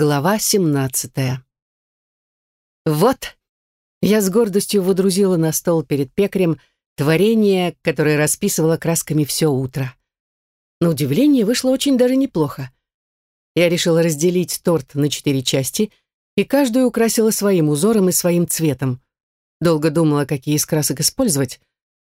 Глава 17 Вот, я с гордостью водрузила на стол перед пекарем творение, которое расписывала красками все утро. На удивление вышло очень даже неплохо. Я решила разделить торт на четыре части и каждую украсила своим узором и своим цветом. Долго думала, какие из красок использовать.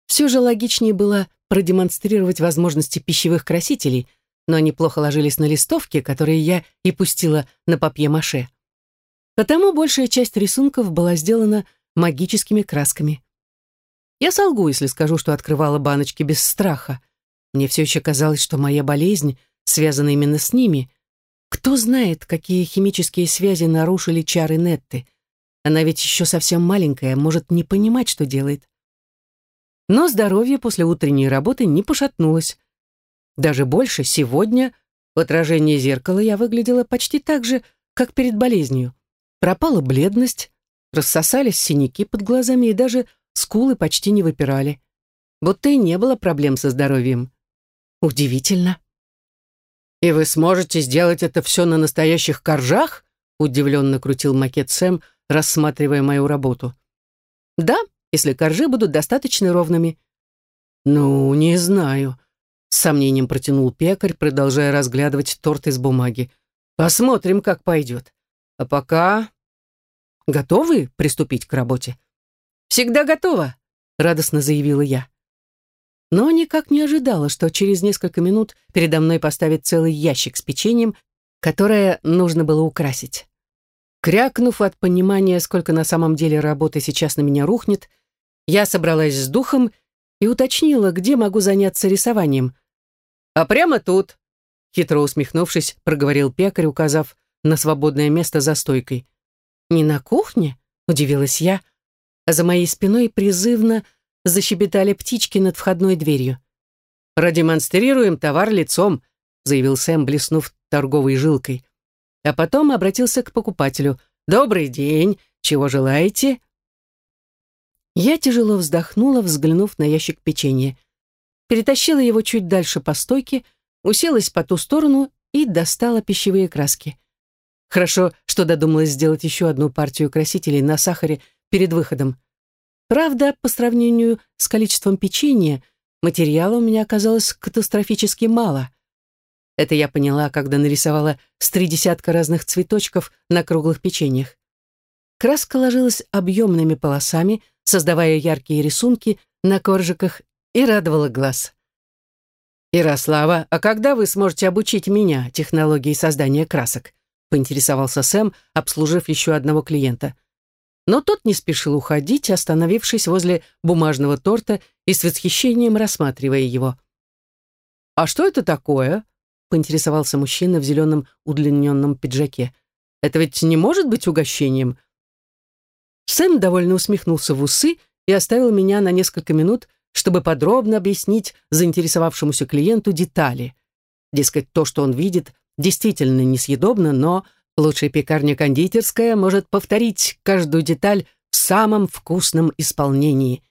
Все же логичнее было продемонстрировать возможности пищевых красителей — но они плохо ложились на листовки, которые я и пустила на папье-маше. Потому большая часть рисунков была сделана магическими красками. Я солгу, если скажу, что открывала баночки без страха. Мне все еще казалось, что моя болезнь связана именно с ними. Кто знает, какие химические связи нарушили чары Нетты. Она ведь еще совсем маленькая, может не понимать, что делает. Но здоровье после утренней работы не пошатнулось. Даже больше, сегодня в отражении зеркала я выглядела почти так же, как перед болезнью. Пропала бледность, рассосались синяки под глазами и даже скулы почти не выпирали. Будто и не было проблем со здоровьем. Удивительно. «И вы сможете сделать это все на настоящих коржах?» удивленно крутил макет Сэм, рассматривая мою работу. «Да, если коржи будут достаточно ровными». «Ну, не знаю», с сомнением протянул пекарь, продолжая разглядывать торт из бумаги. Посмотрим, как пойдет. А пока... Готовы приступить к работе? Всегда готова, радостно заявила я. Но никак не ожидала, что через несколько минут передо мной поставят целый ящик с печеньем, которое нужно было украсить. Крякнув от понимания, сколько на самом деле работы сейчас на меня рухнет, я собралась с духом и уточнила, где могу заняться рисованием, «А прямо тут», — хитро усмехнувшись, проговорил пекарь, указав на свободное место за стойкой. «Не на кухне?» — удивилась я, а за моей спиной призывно защебетали птички над входной дверью. «Продемонстрируем товар лицом», — заявил Сэм, блеснув торговой жилкой. А потом обратился к покупателю. «Добрый день! Чего желаете?» Я тяжело вздохнула, взглянув на ящик печенья перетащила его чуть дальше по стойке, уселась по ту сторону и достала пищевые краски. Хорошо, что додумалась сделать еще одну партию красителей на сахаре перед выходом. Правда, по сравнению с количеством печенья, материала у меня оказалось катастрофически мало. Это я поняла, когда нарисовала с три десятка разных цветочков на круглых печеньях. Краска ложилась объемными полосами, создавая яркие рисунки на коржиках и радовала глаз. «Ярослава, а когда вы сможете обучить меня технологии создания красок?» поинтересовался Сэм, обслужив еще одного клиента. Но тот не спешил уходить, остановившись возле бумажного торта и с восхищением рассматривая его. «А что это такое?» — поинтересовался мужчина в зеленом удлиненном пиджаке. «Это ведь не может быть угощением?» Сэм довольно усмехнулся в усы и оставил меня на несколько минут чтобы подробно объяснить заинтересовавшемуся клиенту детали. Дескать, то, что он видит, действительно несъедобно, но лучшая пекарня-кондитерская может повторить каждую деталь в самом вкусном исполнении.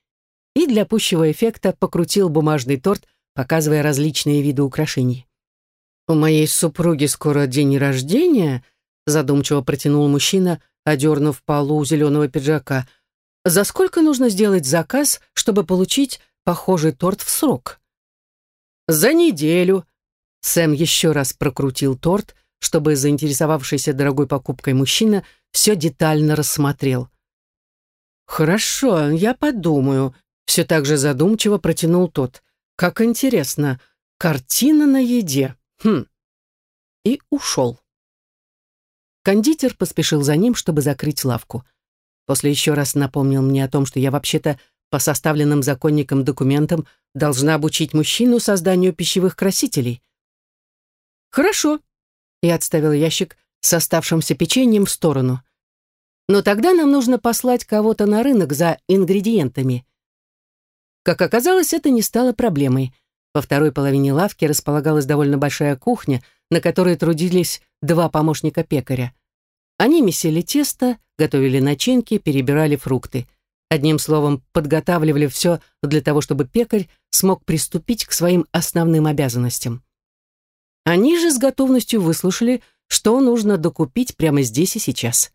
И для пущего эффекта покрутил бумажный торт, показывая различные виды украшений. «У моей супруги скоро день рождения», задумчиво протянул мужчина, одернув полу зеленого пиджака. «За сколько нужно сделать заказ, чтобы получить похожий торт в срок. «За неделю!» Сэм еще раз прокрутил торт, чтобы заинтересовавшийся дорогой покупкой мужчина все детально рассмотрел. «Хорошо, я подумаю», — все так же задумчиво протянул тот. «Как интересно, картина на еде. Хм». И ушел. Кондитер поспешил за ним, чтобы закрыть лавку. После еще раз напомнил мне о том, что я вообще-то по составленным законникам документам должна обучить мужчину созданию пищевых красителей. Хорошо. Я отставил ящик с оставшимся печеньем в сторону. Но тогда нам нужно послать кого-то на рынок за ингредиентами. Как оказалось, это не стало проблемой. Во второй половине лавки располагалась довольно большая кухня, на которой трудились два помощника пекаря. Они месили тесто, готовили начинки, перебирали фрукты – Одним словом, подготавливали все для того, чтобы пекарь смог приступить к своим основным обязанностям. Они же с готовностью выслушали, что нужно докупить прямо здесь и сейчас.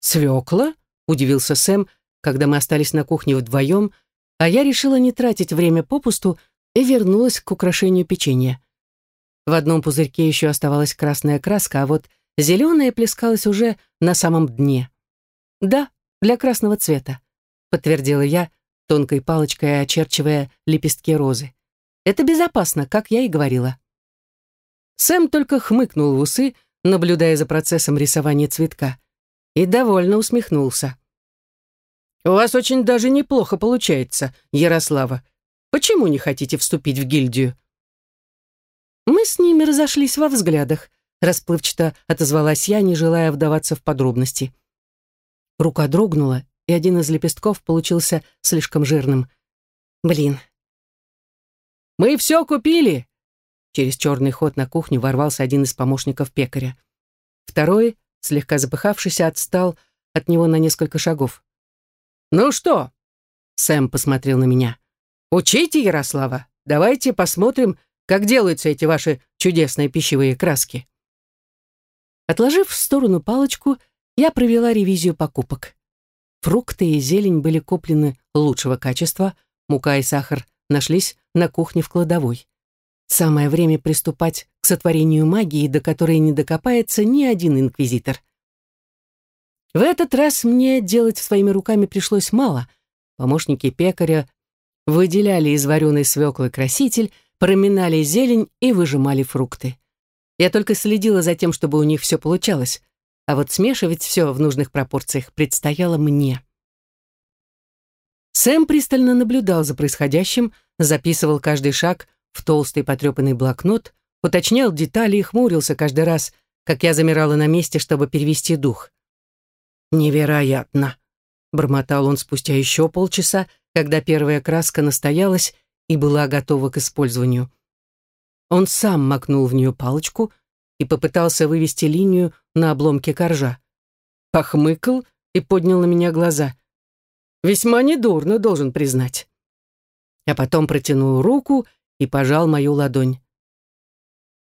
«Свекла?» — удивился Сэм, когда мы остались на кухне вдвоем, а я решила не тратить время попусту и вернулась к украшению печенья. В одном пузырьке еще оставалась красная краска, а вот зеленая плескалась уже на самом дне. «Да, для красного цвета», — подтвердила я, тонкой палочкой очерчивая лепестки розы. «Это безопасно, как я и говорила». Сэм только хмыкнул в усы, наблюдая за процессом рисования цветка, и довольно усмехнулся. «У вас очень даже неплохо получается, Ярослава. Почему не хотите вступить в гильдию?» Мы с ними разошлись во взглядах, расплывчато отозвалась я, не желая вдаваться в подробности. Рука дрогнула, и один из лепестков получился слишком жирным. Блин. «Мы все купили!» Через черный ход на кухню ворвался один из помощников пекаря. Второй, слегка запыхавшись, отстал от него на несколько шагов. «Ну что?» Сэм посмотрел на меня. «Учите, Ярослава. Давайте посмотрим, как делаются эти ваши чудесные пищевые краски?» Отложив в сторону палочку, я провела ревизию покупок. Фрукты и зелень были куплены лучшего качества, мука и сахар нашлись на кухне в кладовой. Самое время приступать к сотворению магии, до которой не докопается ни один инквизитор. В этот раз мне делать своими руками пришлось мало. Помощники пекаря выделяли из вареной свеклы краситель, проминали зелень и выжимали фрукты. Я только следила за тем, чтобы у них все получалось, а вот смешивать все в нужных пропорциях предстояло мне. Сэм пристально наблюдал за происходящим, записывал каждый шаг в толстый потрепанный блокнот, уточнял детали и хмурился каждый раз, как я замирала на месте, чтобы перевести дух. «Невероятно!» — бормотал он спустя еще полчаса, когда первая краска настоялась и была готова к использованию. Он сам макнул в нее палочку и попытался вывести линию на обломке коржа. Похмыкал и поднял на меня глаза. Весьма недурно, должен признать. А потом протянул руку и пожал мою ладонь.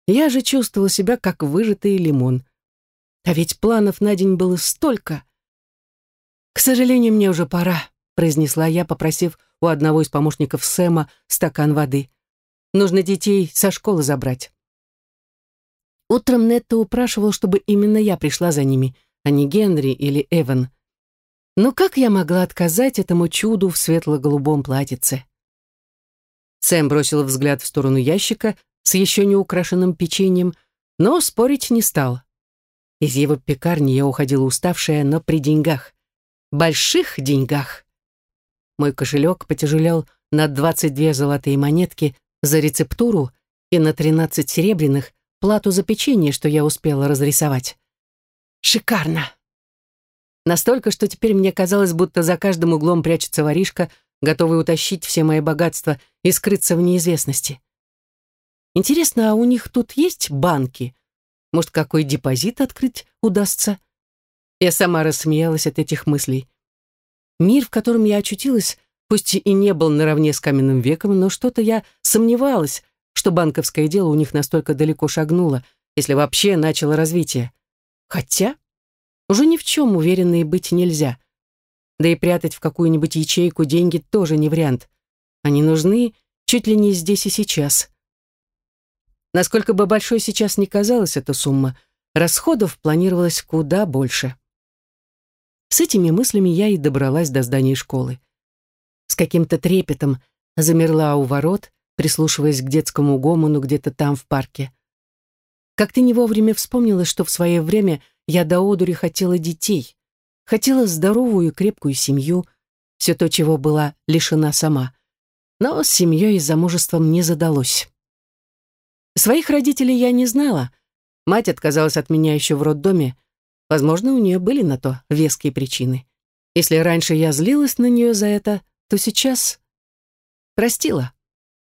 Я же чувствовал себя как выжатый лимон. А ведь планов на день было столько. «К сожалению, мне уже пора», — произнесла я, попросив у одного из помощников Сэма стакан воды. Нужно детей со школы забрать. Утром Нетта упрашивал, чтобы именно я пришла за ними, а не Генри или Эван. Но как я могла отказать этому чуду в светло-голубом платьице? Сэм бросил взгляд в сторону ящика с еще не украшенным печеньем, но спорить не стал. Из его пекарни я уходила уставшая, но при деньгах. Больших деньгах. Мой кошелек потяжелел на 22 золотые монетки за рецептуру и на 13 серебряных плату за печенье, что я успела разрисовать. Шикарно! Настолько, что теперь мне казалось, будто за каждым углом прячется воришка, готовый утащить все мои богатства и скрыться в неизвестности. Интересно, а у них тут есть банки? Может, какой депозит открыть удастся? Я сама рассмеялась от этих мыслей. Мир, в котором я очутилась, пусть и не был наравне с каменным веком, но что-то я сомневалась, что банковское дело у них настолько далеко шагнуло, если вообще начало развитие. Хотя уже ни в чем уверенной быть нельзя. Да и прятать в какую-нибудь ячейку деньги тоже не вариант. Они нужны чуть ли не здесь и сейчас. Насколько бы большой сейчас не казалась эта сумма, расходов планировалось куда больше. С этими мыслями я и добралась до здания школы. С каким-то трепетом замерла у ворот, прислушиваясь к детскому гомону где-то там в парке. Как-то не вовремя вспомнила, что в свое время я до одури хотела детей, хотела здоровую и крепкую семью, все то, чего была лишена сама. Но с семьей и замужеством не задалось. Своих родителей я не знала. Мать отказалась от меня еще в роддоме, Возможно, у нее были на то веские причины. Если раньше я злилась на нее за это, то сейчас простила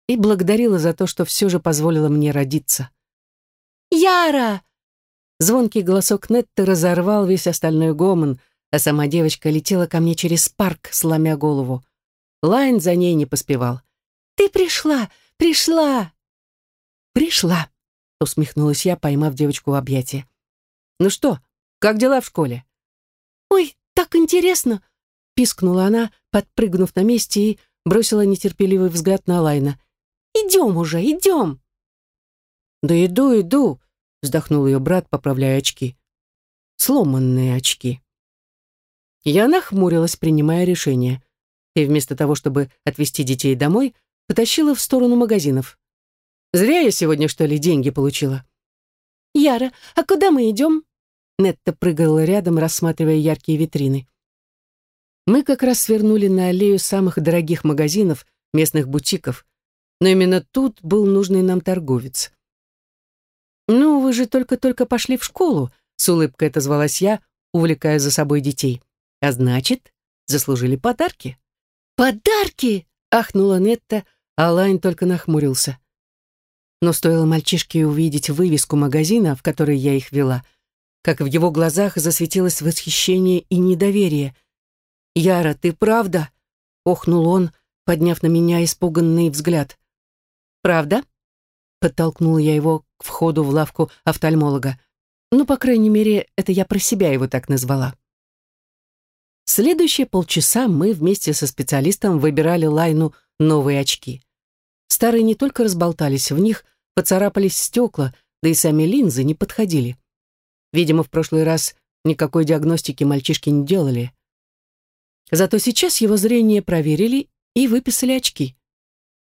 и благодарила за то, что все же позволила мне родиться. «Яра!» Звонкий голосок Нетты разорвал весь остальной гомон, а сама девочка летела ко мне через парк, сломя голову. Лайн за ней не поспевал. «Ты пришла! Пришла!» «Пришла!» — усмехнулась я, поймав девочку в объятия. Ну что, как дела в школе?» «Ой, так интересно!» — пискнула она, подпрыгнув на месте и бросила нетерпеливый взгляд на Лайна. «Идем уже, идем!» «Да иду, иду!» — вздохнул ее брат, поправляя очки. Сломанные очки. Я нахмурилась, принимая решение, и вместо того, чтобы отвезти детей домой, потащила в сторону магазинов. Зря я сегодня, что ли, деньги получила. «Яра, а куда мы идем?» Нетта прыгала рядом, рассматривая яркие витрины. Мы как раз свернули на аллею самых дорогих магазинов, местных бутиков, но именно тут был нужный нам торговец. «Ну, вы же только-только пошли в школу», — с улыбкой отозвалась я, увлекая за собой детей. «А значит, заслужили подарки». «Подарки!» — ахнула Нетта, а Лайн только нахмурился. Но стоило мальчишке увидеть вывеску магазина, в который я их вела, как в его глазах засветилось восхищение и недоверие. «Яра, ты правда?» — охнул он, подняв на меня испуганный взгляд. «Правда?» — подтолкнула я его к входу в лавку офтальмолога. Ну, по крайней мере, это я про себя его так назвала. Следующие полчаса мы вместе со специалистом выбирали Лайну новые очки. Старые не только разболтались, в них поцарапались стекла, да и сами линзы не подходили. Видимо, в прошлый раз никакой диагностики мальчишки не делали. Зато сейчас его зрение проверили и выписали очки,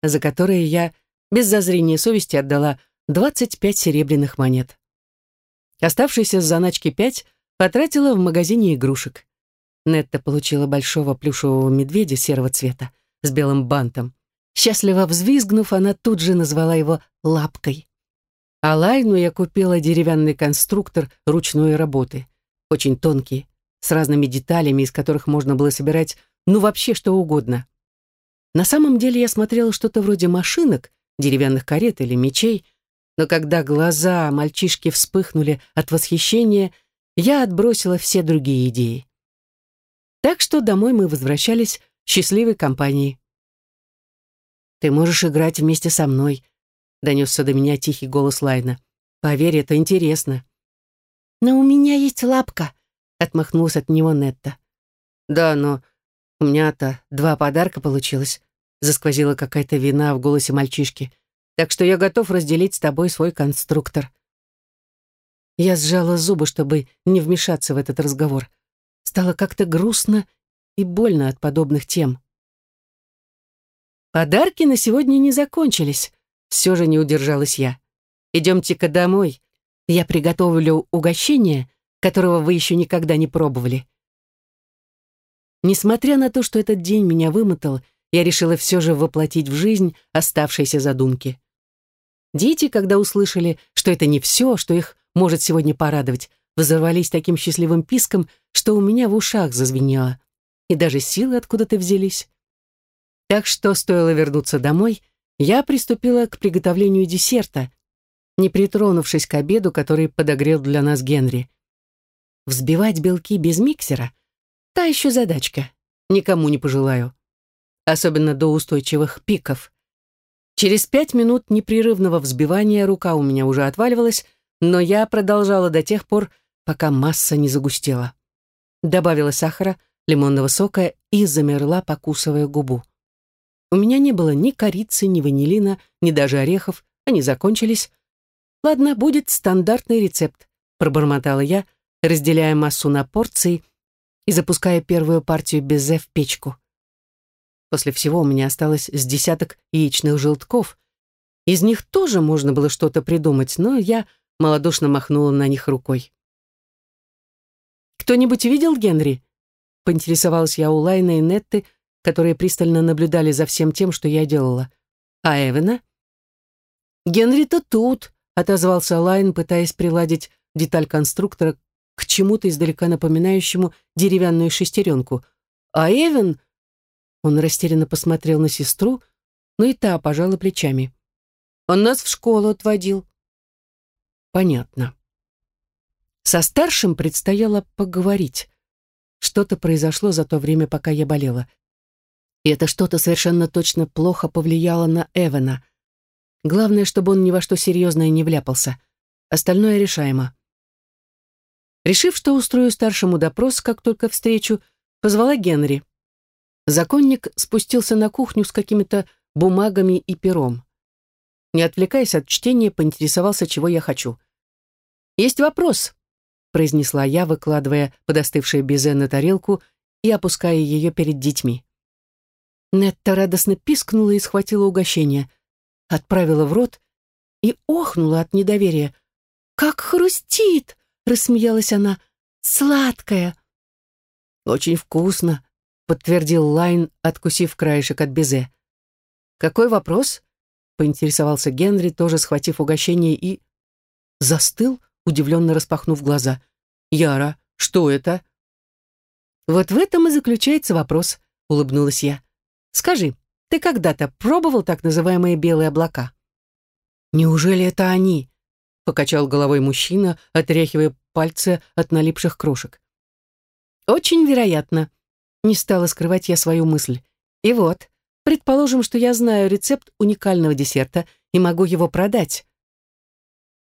за которые я без зазрения совести отдала 25 серебряных монет. Оставшиеся с заначки 5 потратила в магазине игрушек. Нетта получила большого плюшевого медведя серого цвета с белым бантом. Счастливо взвизгнув, она тут же назвала его «лапкой». А Лайну я купила деревянный конструктор ручной работы, очень тонкий, с разными деталями, из которых можно было собирать ну вообще что угодно. На самом деле я смотрела что-то вроде машинок, деревянных карет или мечей, но когда глаза мальчишки вспыхнули от восхищения, я отбросила все другие идеи. Так что домой мы возвращались счастливой компанией. «Ты можешь играть вместе со мной», — донесся до меня тихий голос Лайна. «Поверь, это интересно». «Но у меня есть лапка», — отмахнулась от него Нетта. «Да, но у меня-то два подарка получилось», — засквозила какая-то вина в голосе мальчишки. «Так что я готов разделить с тобой свой конструктор». Я сжала зубы, чтобы не вмешаться в этот разговор. Стало как-то грустно и больно от подобных тем. Подарки на сегодня не закончились. Все же не удержалась я. Идемте-ка домой. Я приготовлю угощение, которого вы еще никогда не пробовали. Несмотря на то, что этот день меня вымотал, я решила все же воплотить в жизнь оставшиеся задумки. Дети, когда услышали, что это не все, что их может сегодня порадовать, взорвались таким счастливым писком, что у меня в ушах зазвенело. И даже силы откуда-то взялись. Так что стоило вернуться домой, я приступила к приготовлению десерта, не притронувшись к обеду, который подогрел для нас Генри. Взбивать белки без миксера — та еще задачка. Никому не пожелаю. Особенно до устойчивых пиков. Через пять минут непрерывного взбивания рука у меня уже отваливалась, но я продолжала до тех пор, пока масса не загустела. Добавила сахара, лимонного сока и замерла, покусывая губу. У меня не было ни корицы, ни ванилина, ни даже орехов. Они закончились. Ладно, будет стандартный рецепт, пробормотала я, разделяя массу на порции и запуская первую партию безе в печку. После всего у меня осталось с десяток яичных желтков. Из них тоже можно было что-то придумать, но я малодушно махнула на них рукой. «Кто-нибудь видел Генри?» — поинтересовалась я у Лайна и Нетты, которые пристально наблюдали за всем тем, что я делала. А Эвена? «Генри-то тут», — отозвался Лайн, пытаясь приладить деталь конструктора к чему-то издалека напоминающему деревянную шестеренку. «А Эвен...» Он растерянно посмотрел на сестру, но и та пожала плечами. «Он нас в школу отводил». «Понятно». Со старшим предстояло поговорить. Что-то произошло за то время, пока я болела. И это что-то совершенно точно плохо повлияло на Эвана. Главное, чтобы он ни во что серьезное не вляпался. Остальное решаемо. Решив, что устрою старшему допрос, как только встречу, позвала Генри. Законник спустился на кухню с какими-то бумагами и пером. Не отвлекаясь от чтения, поинтересовался, чего я хочу. «Есть вопрос», — произнесла я, выкладывая подостывшее безе на тарелку и опуская ее перед детьми. Нетта радостно пискнула и схватила угощение, отправила в рот и охнула от недоверия. «Как хрустит!» — рассмеялась она. «Сладкая!» «Очень вкусно!» — подтвердил Лайн, откусив краешек от безе. «Какой вопрос?» — поинтересовался Генри, тоже схватив угощение и... Застыл, удивленно распахнув глаза. «Яра, что это?» «Вот в этом и заключается вопрос», — улыбнулась я. Скажи, ты когда-то пробовал так называемые белые облака?» «Неужели это они?» — покачал головой мужчина, отряхивая пальцы от налипших крошек. «Очень вероятно», — не стала скрывать я свою мысль. «И вот, предположим, что я знаю рецепт уникального десерта и могу его продать.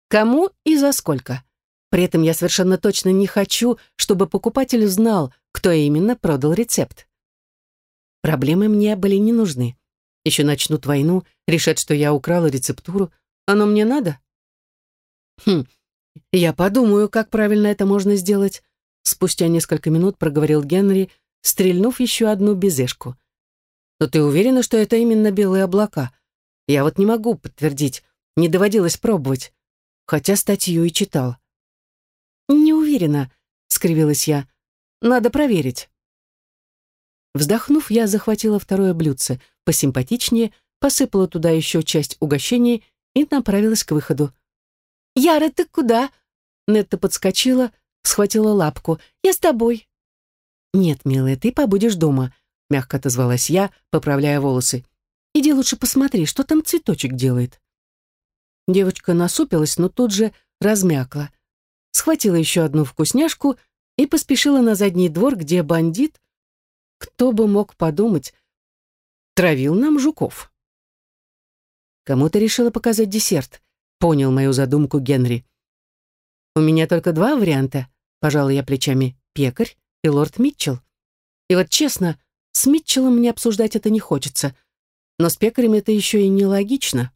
Кому и за сколько? При этом я совершенно точно не хочу, чтобы покупатель знал, кто именно продал рецепт. Проблемы мне были не нужны. Еще начнут войну, решат, что я украла рецептуру. Оно мне надо? Хм, я подумаю, как правильно это можно сделать. Спустя несколько минут проговорил Генри, стрельнув еще одну безешку. Но ты уверена, что это именно белые облака? Я вот не могу подтвердить, не доводилось пробовать, хотя статью и читал. Не уверена, скривилась я. Надо проверить. Вздохнув, я захватила второе блюдце, посимпатичнее, посыпала туда еще часть угощений и направилась к выходу. «Яра, ты куда?» Нетта подскочила, схватила лапку. «Я с тобой». «Нет, милая, ты побудешь дома», — мягко отозвалась я, поправляя волосы. «Иди лучше посмотри, что там цветочек делает». Девочка насупилась, но тут же размякла. Схватила еще одну вкусняшку и поспешила на задний двор, где бандит кто бы мог подумать, травил нам жуков. Кому-то решила показать десерт, понял мою задумку Генри. У меня только два варианта, пожала я плечами, пекарь и лорд Митчелл. И вот честно, с Митчеллом мне обсуждать это не хочется, но с пекарем это еще и нелогично.